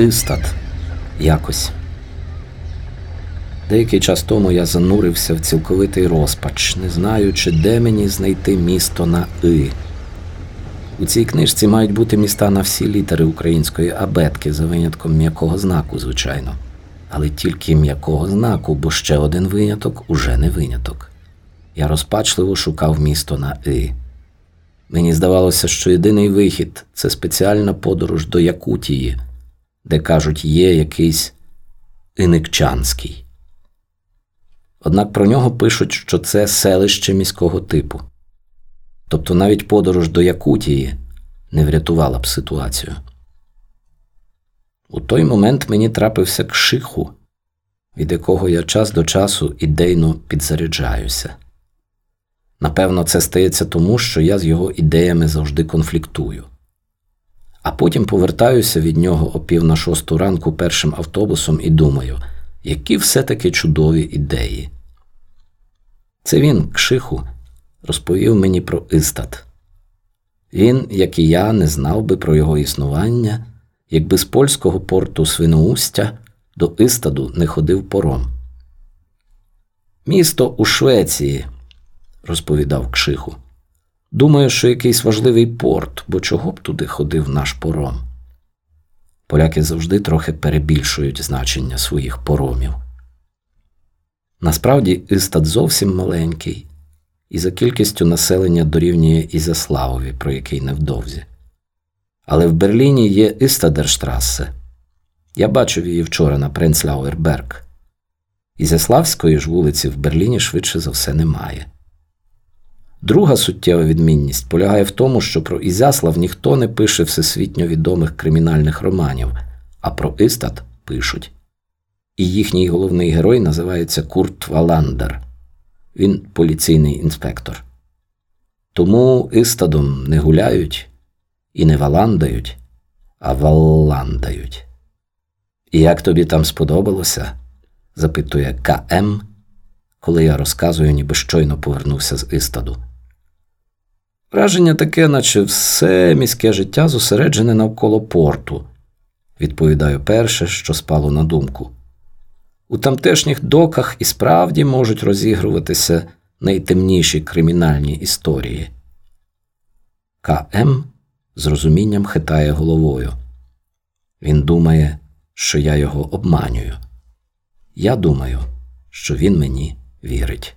Істат якось. Деякий час тому я занурився в цілковитий розпач, не знаючи, де мені знайти місто на И. У цій книжці мають бути міста на всі літери української абетки, за винятком м'якого знаку, звичайно. Але тільки м'якого знаку, бо ще один виняток уже не виняток. Я розпачливо шукав місто на И. Мені здавалося, що єдиний вихід це спеціальна подорож до Якутії, де кажуть, є якийсь Іникчанський. Однак про нього пишуть, що це селище міського типу. Тобто навіть подорож до Якутії не врятувала б ситуацію. У той момент мені трапився кшиху, від якого я час до часу ідейно підзаряджаюся. Напевно, це стається тому, що я з його ідеями завжди конфліктую. А потім повертаюся від нього о пів на шосту ранку першим автобусом і думаю, які все-таки чудові ідеї. Це він, Кшиху, розповів мені про Істат. Він, як і я, не знав би про його існування, якби з польського порту Свиноустя до Істаду не ходив пором. Місто у Швеції, розповідав Кшиху. Думаю, що якийсь важливий порт, бо чого б туди ходив наш пором. Поляки завжди трохи перебільшують значення своїх поромів. Насправді, Істат зовсім маленький, і за кількістю населення дорівнює Ізяславові, про який невдовзі. Але в Берліні є Істадерштрасе. Я бачив її вчора на Пренцлауерберг. Ізяславської ж вулиці в Берліні швидше за все немає. Друга суттєва відмінність полягає в тому, що про Ізяслав ніхто не пише всесвітньо відомих кримінальних романів, а про Істат пишуть. І їхній головний герой називається Курт Валандер. Він поліційний інспектор. Тому Істадом не гуляють і не валандають, а валандають. І як тобі там сподобалося? запитує КМ, коли я розказую, ніби щойно повернувся з Істаду. Враження таке, наче все міське життя зосереджене навколо порту, відповідаю перше, що спало на думку. У тамтешніх доках і справді можуть розігруватися найтемніші кримінальні історії. КМ з розумінням хитає головою. Він думає, що я його обманюю. Я думаю, що він мені вірить.